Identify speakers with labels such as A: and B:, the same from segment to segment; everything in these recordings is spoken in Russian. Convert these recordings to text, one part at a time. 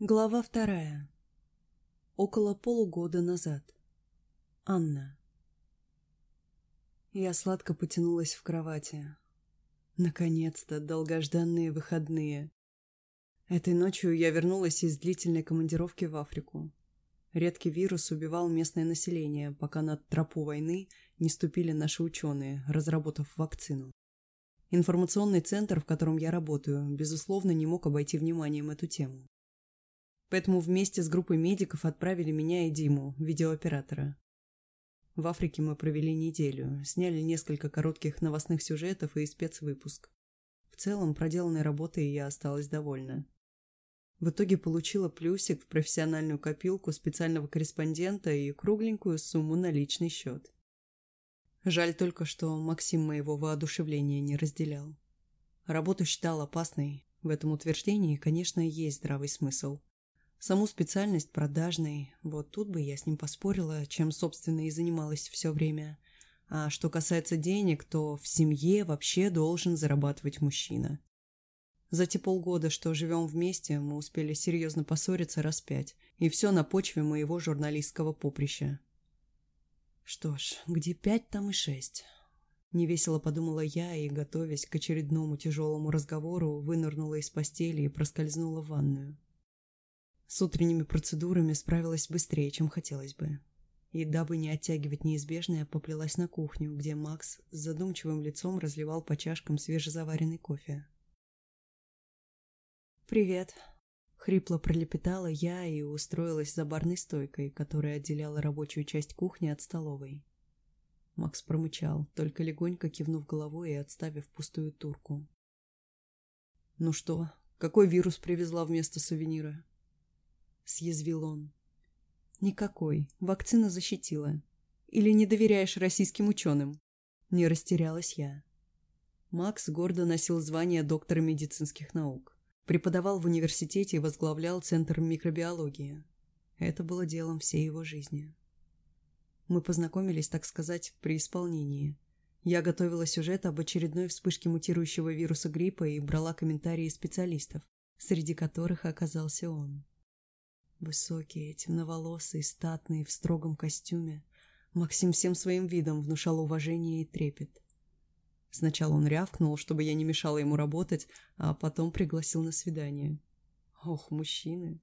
A: Глава вторая. Около полугода назад. Анна. Я сладко потянулась в кровати. Наконец-то, долгожданные выходные. Этой ночью я вернулась из длительной командировки в Африку. Редкий вирус убивал местное население, пока на тропу войны не ступили наши ученые, разработав вакцину. Информационный центр, в котором я работаю, безусловно, не мог обойти вниманием эту тему. Поэтому вместе с группой медиков отправили меня и Диму, видеооператора. В Африке мы провели неделю, сняли несколько коротких новостных сюжетов и спецвыпуск. В целом, проделанной работой я осталась довольна. В итоге получила плюсик в профессиональную копилку специального корреспондента и кругленькую сумму на личный счет. Жаль только, что Максим моего воодушевления не разделял. Работу считал опасной. В этом утверждении, конечно, есть здравый смысл. Саму специальность продажной, вот тут бы я с ним поспорила, чем, собственно, и занималась все время. А что касается денег, то в семье вообще должен зарабатывать мужчина. За те полгода, что живем вместе, мы успели серьезно поссориться раз пять, и все на почве моего журналистского поприща. Что ж, где пять, там и шесть. Невесело подумала я и, готовясь к очередному тяжелому разговору, вынырнула из постели и проскользнула в ванную. С утренними процедурами справилась быстрее, чем хотелось бы. И дабы не оттягивать неизбежное, поплелась на кухню, где Макс с задумчивым лицом разливал по чашкам свежезаваренный кофе. «Привет», — хрипло пролепетала я и устроилась за барной стойкой, которая отделяла рабочую часть кухни от столовой. Макс промычал, только легонько кивнув головой и отставив пустую турку. «Ну что, какой вирус привезла вместо сувенира?» — съязвил он. «Никакой. Вакцина защитила. Или не доверяешь российским ученым?» Не растерялась я. Макс гордо носил звание доктора медицинских наук. Преподавал в университете и возглавлял Центр микробиологии. Это было делом всей его жизни. Мы познакомились, так сказать, при исполнении. Я готовила сюжет об очередной вспышке мутирующего вируса гриппа и брала комментарии специалистов, среди которых оказался он. Высокий, темноволосый, статный, в строгом костюме, Максим всем своим видом внушал уважение и трепет. Сначала он рявкнул, чтобы я не мешала ему работать, а потом пригласил на свидание. Ох, мужчины.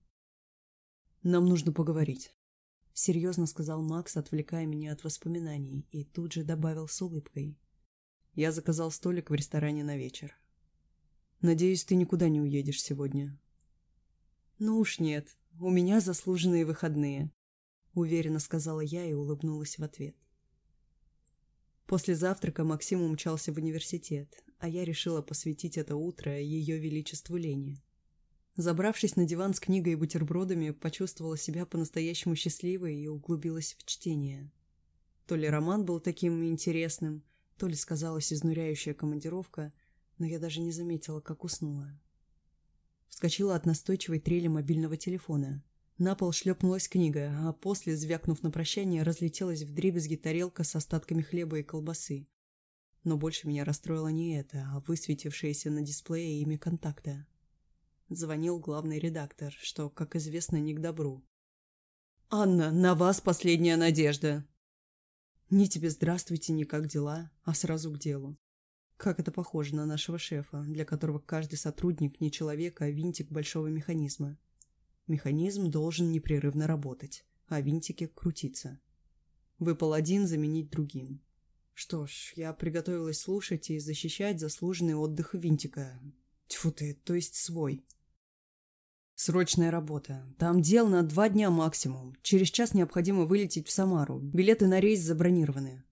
A: «Нам нужно поговорить», — серьезно сказал Макс, отвлекая меня от воспоминаний, и тут же добавил с улыбкой. «Я заказал столик в ресторане на вечер. Надеюсь, ты никуда не уедешь сегодня». «Ну уж нет», у меня заслуженные выходные», — уверенно сказала я и улыбнулась в ответ. После завтрака Максим умчался в университет, а я решила посвятить это утро ее величеству Лене. Забравшись на диван с книгой и бутербродами, почувствовала себя по-настоящему счастливой и углубилась в чтение. То ли роман был таким интересным, то ли сказалась изнуряющая командировка, но я даже не заметила, как уснула. Вскочила от настойчивой трели мобильного телефона. На пол шлепнулась книга, а после, звякнув на прощание, разлетелась в дребезги тарелка с остатками хлеба и колбасы. Но больше меня расстроило не это, а высветившееся на дисплее имя контакта. Звонил главный редактор, что, как известно, не к добру. «Анна, на вас последняя надежда!» «Ни тебе здравствуйте, ни как дела, а сразу к делу. Как это похоже на нашего шефа, для которого каждый сотрудник не человек, а винтик большого механизма. Механизм должен непрерывно работать, а винтики крутиться. Выпал один заменить другим. Что ж, я приготовилась слушать и защищать заслуженный отдых винтика. Тьфу ты, то есть свой. Срочная работа. Там дел на два дня максимум. Через час необходимо вылететь в Самару. Билеты на рейс забронированы.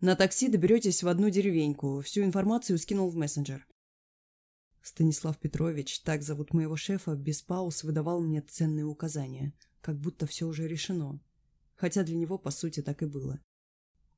A: На такси доберетесь в одну деревеньку. Всю информацию скинул в мессенджер. Станислав Петрович, так зовут моего шефа, без пауз выдавал мне ценные указания, как будто все уже решено. Хотя для него, по сути, так и было.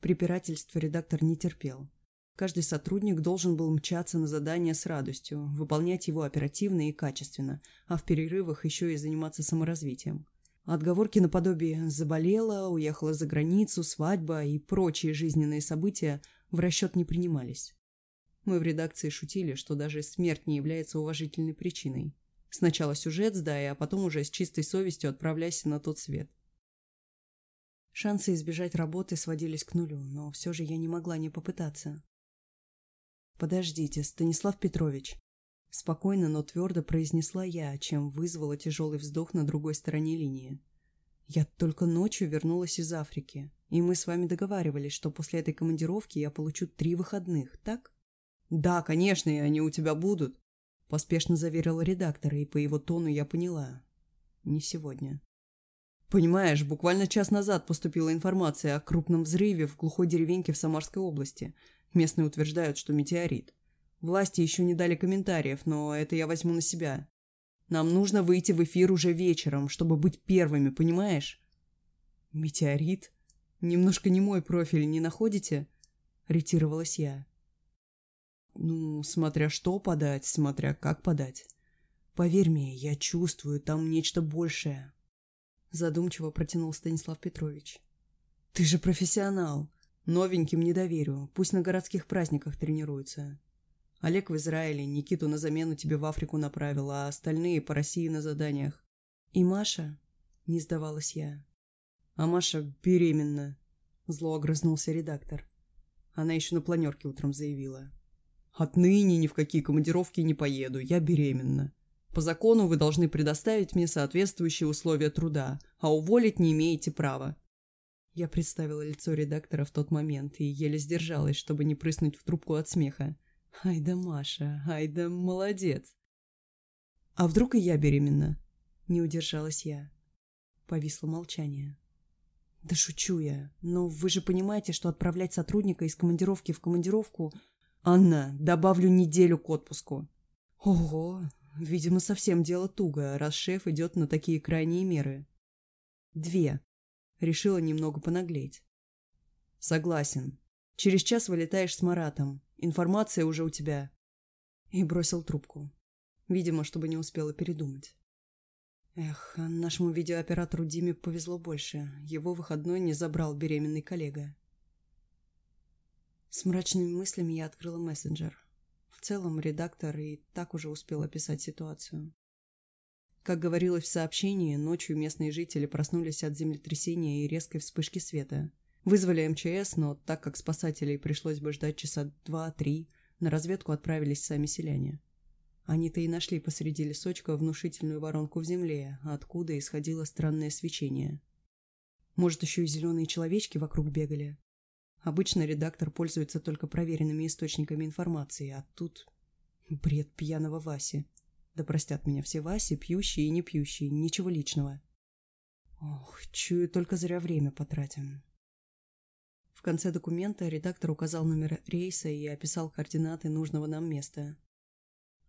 A: Препирательство редактор не терпел. Каждый сотрудник должен был мчаться на задание с радостью, выполнять его оперативно и качественно, а в перерывах еще и заниматься саморазвитием. Отговорки наподобие «заболела», «уехала за границу», «свадьба» и прочие жизненные события в расчет не принимались. Мы в редакции шутили, что даже смерть не является уважительной причиной. Сначала сюжет сдай, а потом уже с чистой совестью отправляйся на тот свет. Шансы избежать работы сводились к нулю, но все же я не могла не попытаться. «Подождите, Станислав Петрович», – спокойно, но твердо произнесла я, чем вызвала тяжелый вздох на другой стороне линии. «Я только ночью вернулась из Африки, и мы с вами договаривались, что после этой командировки я получу три выходных, так?» «Да, конечно, и они у тебя будут», – поспешно заверил редактор, и по его тону я поняла. «Не сегодня». Понимаешь, буквально час назад поступила информация о крупном взрыве в глухой деревеньке в Самарской области. Местные утверждают, что метеорит. Власти еще не дали комментариев, но это я возьму на себя. Нам нужно выйти в эфир уже вечером, чтобы быть первыми, понимаешь? Метеорит? Немножко не мой профиль, не находите? Ретировалась я. Ну, смотря что подать, смотря как подать. Поверь мне, я чувствую там нечто большее. Задумчиво протянул Станислав Петрович. «Ты же профессионал. Новеньким не доверю. Пусть на городских праздниках тренируются. Олег в Израиле, Никиту на замену тебе в Африку направил, а остальные по России на заданиях. И Маша?» Не сдавалась я. «А Маша беременна», — зло огрызнулся редактор. Она еще на планерке утром заявила. «Отныне ни в какие командировки не поеду, я беременна. По закону вы должны предоставить мне соответствующие условия труда, а уволить не имеете права». Я представила лицо редактора в тот момент и еле сдержалась, чтобы не прыснуть в трубку от смеха. «Ай да Маша, ай да молодец!» «А вдруг и я беременна?» Не удержалась я. Повисло молчание. «Да шучу я. Но вы же понимаете, что отправлять сотрудника из командировки в командировку...» «Анна, добавлю неделю к отпуску». «Ого, Видимо, совсем дело туго, раз шеф идет на такие крайние меры. Две. Решила немного понаглеть. Согласен. Через час вылетаешь с Маратом. Информация уже у тебя. И бросил трубку. Видимо, чтобы не успела передумать. Эх, нашему видеооператору Диме повезло больше. Его выходной не забрал беременный коллега. С мрачными мыслями я открыла мессенджер. В целом, редактор и так уже успел описать ситуацию. Как говорилось в сообщении, ночью местные жители проснулись от землетрясения и резкой вспышки света. Вызвали МЧС, но так как спасателей пришлось бы ждать часа два-три, на разведку отправились сами селяне. Они-то и нашли посреди лесочка внушительную воронку в земле, откуда исходило странное свечение. Может, еще и зеленые человечки вокруг бегали? Обычно редактор пользуется только проверенными источниками информации, а тут бред пьяного Васи. Да простят меня все Васи, пьющие и не пьющие, ничего личного. Ох, чую, только зря время потратим. В конце документа редактор указал номер рейса и описал координаты нужного нам места.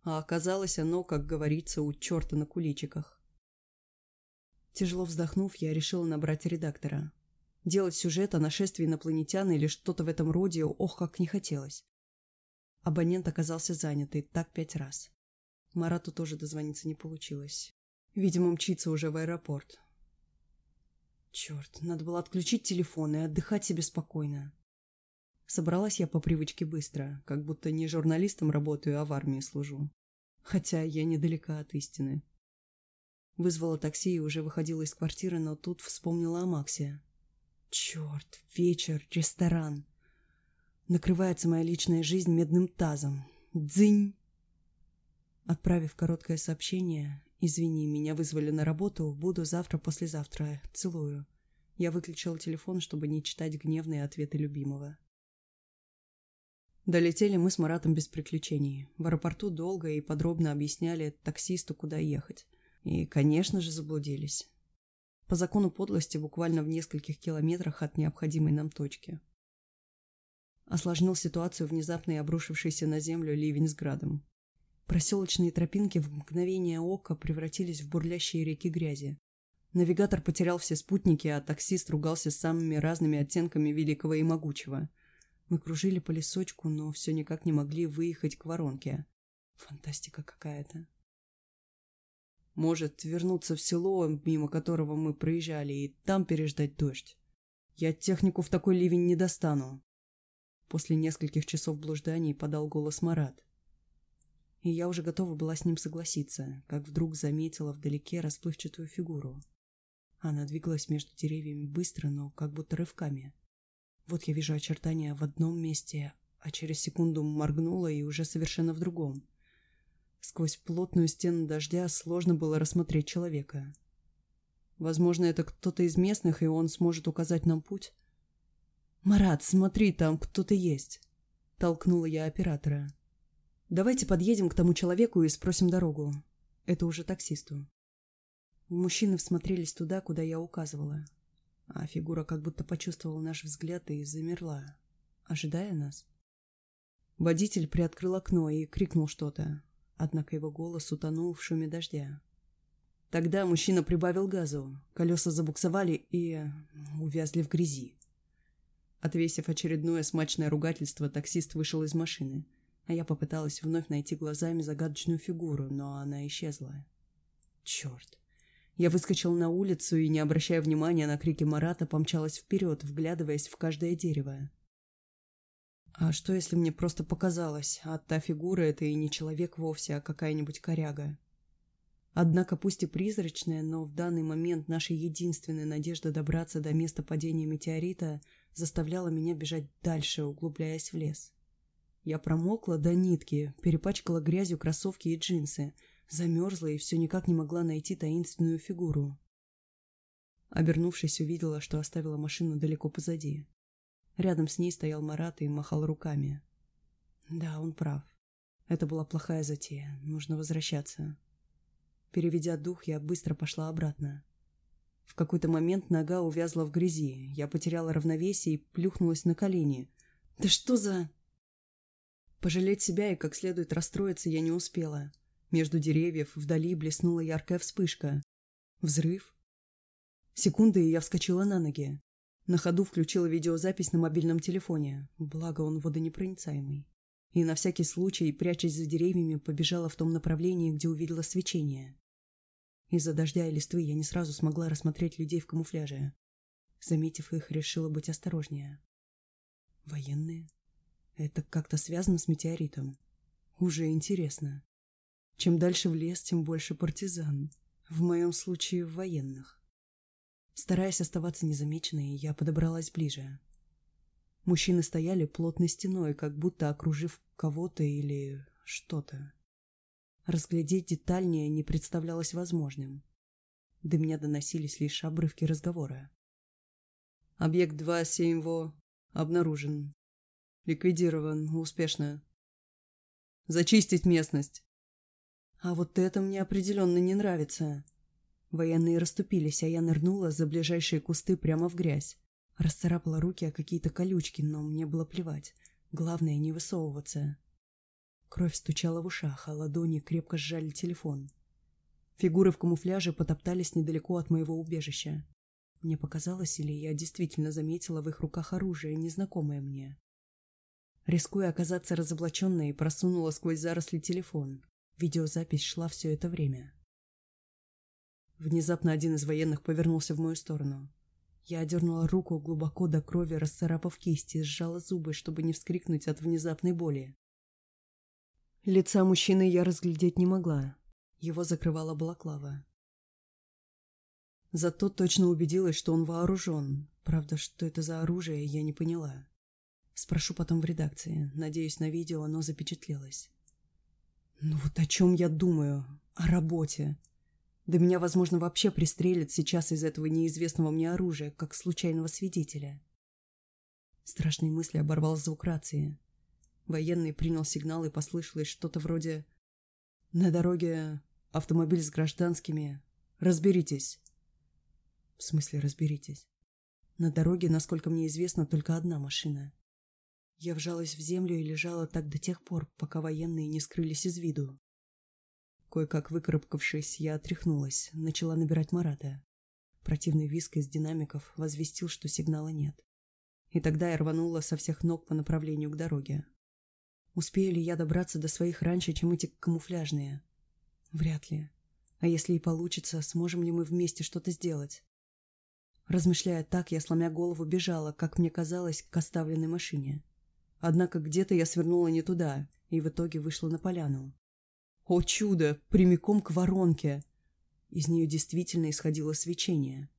A: А оказалось оно, как говорится, у черта на куличиках. Тяжело вздохнув, я решила набрать редактора. Делать сюжет о нашествии инопланетян или что-то в этом роде ох, как не хотелось. Абонент оказался занят, и так пять раз. Марату тоже дозвониться не получилось. Видимо, мчится уже в аэропорт. Черт, надо было отключить телефон и отдыхать себе спокойно. Собралась я по привычке быстро, как будто не журналистом работаю, а в армии служу. Хотя я недалека от истины. Вызвала такси и уже выходила из квартиры, но тут вспомнила о Максе. Черт, вечер, ресторан. Накрывается моя личная жизнь медным тазом. Дзынь! Отправив короткое сообщение, «Извини, меня вызвали на работу, буду завтра-послезавтра. Целую». Я выключил телефон, чтобы не читать гневные ответы любимого. Долетели мы с Маратом без приключений. В аэропорту долго и подробно объясняли таксисту, куда ехать. И, конечно же, заблудились по закону подлости буквально в нескольких километрах от необходимой нам точки. Осложнил ситуацию внезапно обрушившийся на землю ливень с градом. Проселочные тропинки в мгновение ока превратились в бурлящие реки грязи. Навигатор потерял все спутники, а таксист ругался с самыми разными оттенками великого и могучего. Мы кружили по лесочку, но все никак не могли выехать к воронке. Фантастика какая-то. Может, вернуться в село, мимо которого мы проезжали, и там переждать дождь. Я технику в такой ливень не достану. После нескольких часов блужданий подал голос Марат. И я уже готова была с ним согласиться, как вдруг заметила вдалеке расплывчатую фигуру. Она двигалась между деревьями быстро, но как будто рывками. Вот я вижу очертания в одном месте, а через секунду моргнула и уже совершенно в другом. Сквозь плотную стену дождя сложно было рассмотреть человека. Возможно, это кто-то из местных, и он сможет указать нам путь. «Марат, смотри, там кто-то есть!» — толкнула я оператора. «Давайте подъедем к тому человеку и спросим дорогу. Это уже таксисту». Мужчины всмотрелись туда, куда я указывала. А фигура как будто почувствовала наш взгляд и замерла, ожидая нас. Водитель приоткрыл окно и крикнул что-то, однако его голос утонул в шуме дождя. Тогда мужчина прибавил газу, колеса забуксовали и увязли в грязи. Отвесив очередное смачное ругательство, таксист вышел из машины, я попыталась вновь найти глазами загадочную фигуру, но она исчезла. Черт. Я выскочила на улицу и, не обращая внимания на крики Марата, помчалась вперед, вглядываясь в каждое дерево. А что, если мне просто показалось, а та фигура — это и не человек вовсе, а какая-нибудь коряга? Однако, пусть и призрачная, но в данный момент наша единственная надежда добраться до места падения метеорита заставляла меня бежать дальше, углубляясь в лес. Я промокла до нитки, перепачкала грязью кроссовки и джинсы, замерзла и все никак не могла найти таинственную фигуру. Обернувшись, увидела, что оставила машину далеко позади. Рядом с ней стоял Марат и махал руками. Да, он прав. Это была плохая затея. Нужно возвращаться. Переведя дух, я быстро пошла обратно. В какой-то момент нога увязла в грязи. Я потеряла равновесие и плюхнулась на колени. «Да что за...» Пожалеть себя и как следует расстроиться я не успела. Между деревьев вдали блеснула яркая вспышка. Взрыв. Секунды, и я вскочила на ноги. На ходу включила видеозапись на мобильном телефоне, благо он водонепроницаемый. И на всякий случай, прячась за деревьями, побежала в том направлении, где увидела свечение. Из-за дождя и листвы я не сразу смогла рассмотреть людей в камуфляже. Заметив их, решила быть осторожнее. Военные? Это как-то связано с метеоритом. Уже интересно. Чем дальше в лес, тем больше партизан. В моем случае военных. Стараясь оставаться незамеченной, я подобралась ближе. Мужчины стояли плотной стеной, как будто окружив кого-то или что-то. Разглядеть детальнее не представлялось возможным. До меня доносились лишь обрывки разговора. Объект 2-7ВО обнаружен. Ликвидирован успешно. Зачистить местность. А вот это мне определенно не нравится. Военные расступились, а я нырнула за ближайшие кусты прямо в грязь. Расцарапала руки о какие-то колючки, но мне было плевать. Главное, не высовываться. Кровь стучала в ушах, а ладони крепко сжали телефон. Фигуры в камуфляже потоптались недалеко от моего убежища. Мне показалось, или я действительно заметила в их руках оружие, незнакомое мне. Рискуя оказаться разоблаченной, просунула сквозь заросли телефон. Видеозапись шла все это время. Внезапно один из военных повернулся в мою сторону. Я одернула руку глубоко до крови, расцарапав кисть и сжала зубы, чтобы не вскрикнуть от внезапной боли. Лица мужчины я разглядеть не могла. Его закрывала балаклава. Зато точно убедилась, что он вооружен. Правда, что это за оружие, я не поняла. Спрошу потом в редакции. Надеюсь, на видео оно запечатлелось. Ну вот о чем я думаю? О работе. Да меня, возможно, вообще пристрелят сейчас из этого неизвестного мне оружия, как случайного свидетеля. Страшные мысли оборвал звук рации. Военный принял сигнал и послышалось что-то вроде «На дороге автомобиль с гражданскими. Разберитесь». В смысле разберитесь? На дороге, насколько мне известно, только одна машина. Я вжалась в землю и лежала так до тех пор, пока военные не скрылись из виду. Кое-как выкарабкавшись, я отряхнулась, начала набирать Марата. Противный виск из динамиков возвестил, что сигнала нет. И тогда я рванула со всех ног по направлению к дороге. Успею ли я добраться до своих раньше, чем эти камуфляжные? Вряд ли. А если и получится, сможем ли мы вместе что-то сделать? Размышляя так, я, сломя голову, бежала, как мне казалось, к оставленной машине. Однако где-то я свернула не туда, и в итоге вышла на поляну. О чудо! Прямиком к воронке! Из нее действительно исходило свечение.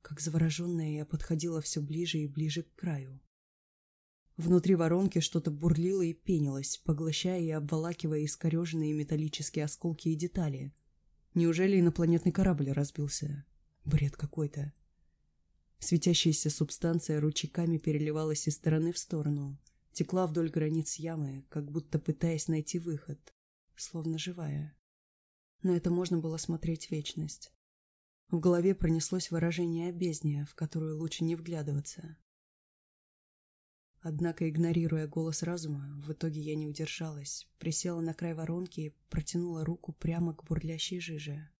A: Как завороженная, я подходила все ближе и ближе к краю. Внутри воронки что-то бурлило и пенилось, поглощая и обволакивая искореженные металлические осколки и детали. Неужели инопланетный корабль разбился? Бред какой-то. Светящаяся субстанция ручейками переливалась из стороны в сторону, текла вдоль границ ямы, как будто пытаясь найти выход, словно живая. На это можно было смотреть вечность. В голове пронеслось выражение о в которую лучше не вглядываться. Однако, игнорируя голос разума, в итоге я не удержалась, присела на край воронки и протянула руку прямо к бурлящей жиже.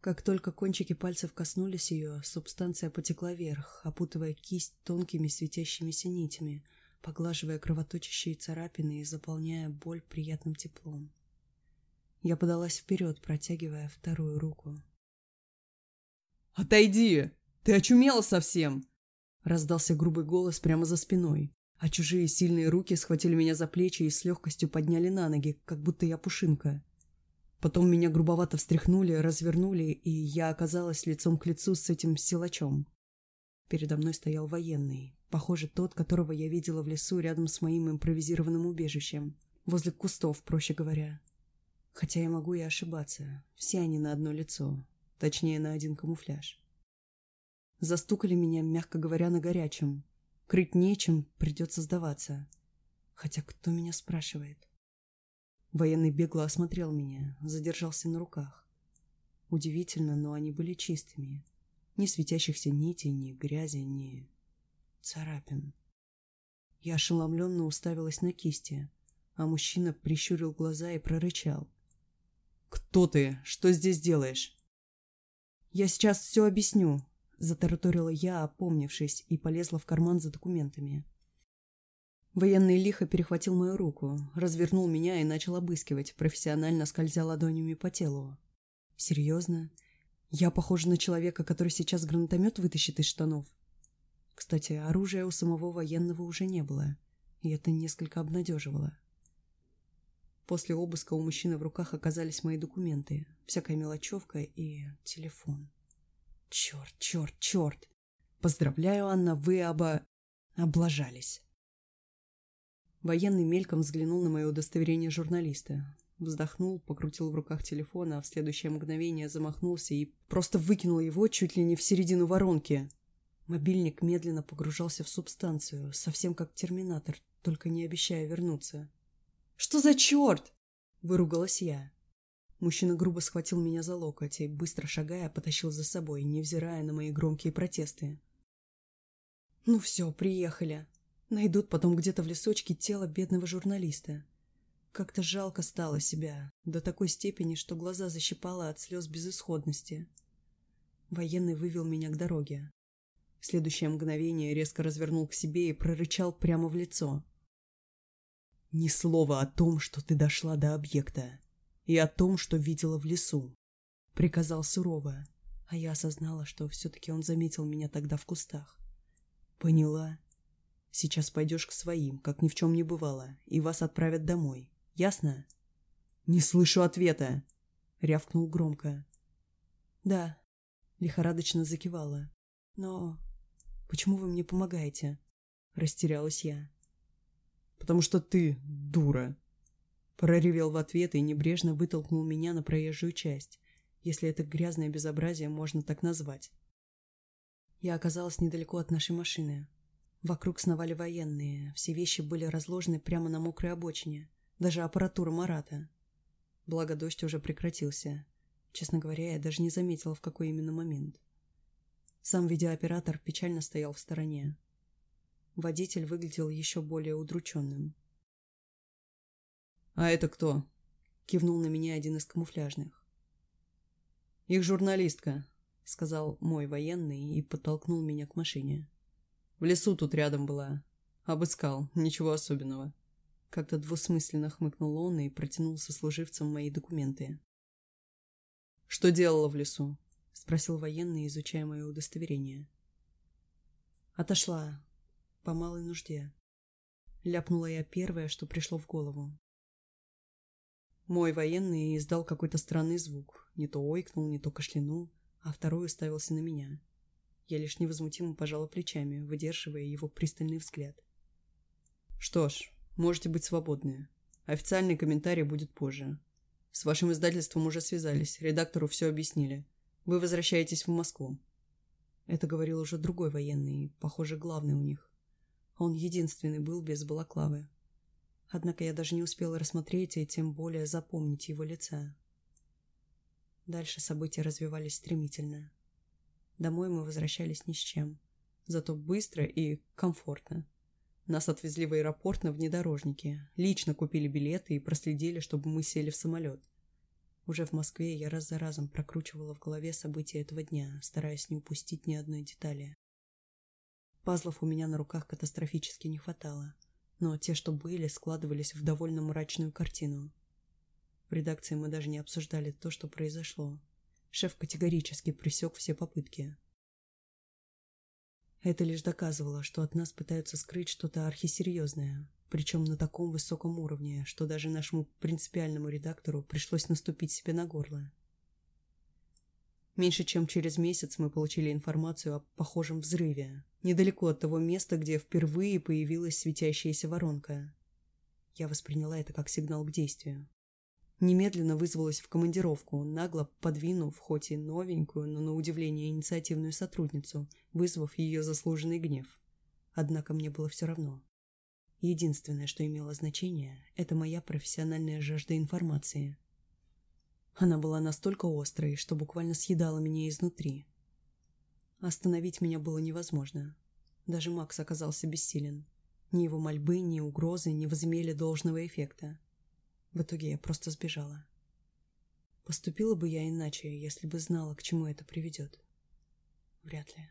A: Как только кончики пальцев коснулись ее, субстанция потекла вверх, опутывая кисть тонкими светящимися нитями, поглаживая кровоточащие царапины и заполняя боль приятным теплом. Я подалась вперед, протягивая вторую руку. «Отойди! Ты очумела совсем!» Раздался грубый голос прямо за спиной, а чужие сильные руки схватили меня за плечи и с легкостью подняли на ноги, как будто я пушинка. Потом меня грубовато встряхнули, развернули, и я оказалась лицом к лицу с этим силачом. Передо мной стоял военный, похоже, тот, которого я видела в лесу рядом с моим импровизированным убежищем, возле кустов, проще говоря. Хотя я могу и ошибаться, все они на одно лицо, точнее, на один камуфляж. Застукали меня, мягко говоря, на горячем. Крыть нечем, придется сдаваться. Хотя кто меня спрашивает? Военный бегло осмотрел меня, задержался на руках. Удивительно, но они были чистыми. Ни светящихся нитей, ни грязи, ни царапин. Я ошеломленно уставилась на кисти, а мужчина прищурил глаза и прорычал. «Кто ты? Что здесь делаешь?» «Я сейчас все объясню», Затараторила я, опомнившись, и полезла в карман за документами. Военный лихо перехватил мою руку, развернул меня и начал обыскивать, профессионально скользя ладонями по телу. «Серьезно? Я похожа на человека, который сейчас гранатомет вытащит из штанов?» Кстати, оружия у самого военного уже не было, и это несколько обнадеживало. После обыска у мужчины в руках оказались мои документы, всякая мелочевка и телефон. Черт, черт, черт. Поздравляю, Анна, вы оба... облажались. Военный мельком взглянул на мое удостоверение журналиста. Вздохнул, покрутил в руках телефон, а в следующее мгновение замахнулся и просто выкинул его чуть ли не в середину воронки. Мобильник медленно погружался в субстанцию, совсем как терминатор, только не обещая вернуться. «Что за черт?» – выругалась я. Мужчина грубо схватил меня за локоть и, быстро шагая, потащил за собой, невзирая на мои громкие протесты. «Ну все, приехали. Найдут потом где-то в лесочке тело бедного журналиста. Как-то жалко стало себя, до такой степени, что глаза защипало от слез безысходности. Военный вывел меня к дороге. В следующее мгновение резко развернул к себе и прорычал прямо в лицо. «Ни слова о том, что ты дошла до объекта и о том, что видела в лесу. Приказал сурово, а я осознала, что все-таки он заметил меня тогда в кустах. Поняла. Сейчас пойдешь к своим, как ни в чем не бывало, и вас отправят домой. Ясно? Не слышу ответа. Рявкнул громко. Да. Лихорадочно закивала. Но почему вы мне помогаете? Растерялась я. Потому что ты дура, Проревел в ответ и небрежно вытолкнул меня на проезжую часть, если это грязное безобразие можно так назвать. Я оказалась недалеко от нашей машины. Вокруг сновали военные, все вещи были разложены прямо на мокрой обочине, даже аппаратура Марата. Благо дождь уже прекратился. Честно говоря, я даже не заметила, в какой именно момент. Сам видеооператор печально стоял в стороне. Водитель выглядел еще более удрученным. «А это кто?» — кивнул на меня один из камуфляжных. «Их журналистка», — сказал мой военный и подтолкнул меня к машине. «В лесу тут рядом была. Обыскал. Ничего особенного». Как-то двусмысленно хмыкнул он и протянул сослуживцам мои документы. «Что делала в лесу?» — спросил военный, изучая мое удостоверение. «Отошла. По малой нужде». Ляпнула я первое, что пришло в голову. Мой военный издал какой-то странный звук. Не то ойкнул, не то кашлянул, а второй уставился на меня. Я лишь невозмутимо пожала плечами, выдерживая его пристальный взгляд. «Что ж, можете быть свободны. Официальный комментарий будет позже. С вашим издательством уже связались, редактору все объяснили. Вы возвращаетесь в Москву». Это говорил уже другой военный, похоже, главный у них. Он единственный был без балаклавы. Однако я даже не успела рассмотреть и тем более запомнить его лица. Дальше события развивались стремительно. Домой мы возвращались ни с чем. Зато быстро и комфортно. Нас отвезли в аэропорт на внедорожнике, лично купили билеты и проследили, чтобы мы сели в самолет. Уже в Москве я раз за разом прокручивала в голове события этого дня, стараясь не упустить ни одной детали. Пазлов у меня на руках катастрофически не хватало – но те, что были, складывались в довольно мрачную картину. В редакции мы даже не обсуждали то, что произошло. Шеф категорически пресек все попытки. Это лишь доказывало, что от нас пытаются скрыть что-то архисерьезное, причем на таком высоком уровне, что даже нашему принципиальному редактору пришлось наступить себе на горло. Меньше чем через месяц мы получили информацию о похожем взрыве, недалеко от того места, где впервые появилась светящаяся воронка. Я восприняла это как сигнал к действию. Немедленно вызвалась в командировку, нагло подвинув хоть и новенькую, но на удивление инициативную сотрудницу, вызвав ее заслуженный гнев. Однако мне было все равно. Единственное, что имело значение, это моя профессиональная жажда информации – она была настолько острой, что буквально съедала меня изнутри. Остановить меня было невозможно. Даже Макс оказался бессилен. Ни его мольбы, ни угрозы не возымели должного эффекта. В итоге я просто сбежала. Поступила бы я иначе, если бы знала, к чему это приведет. Вряд ли.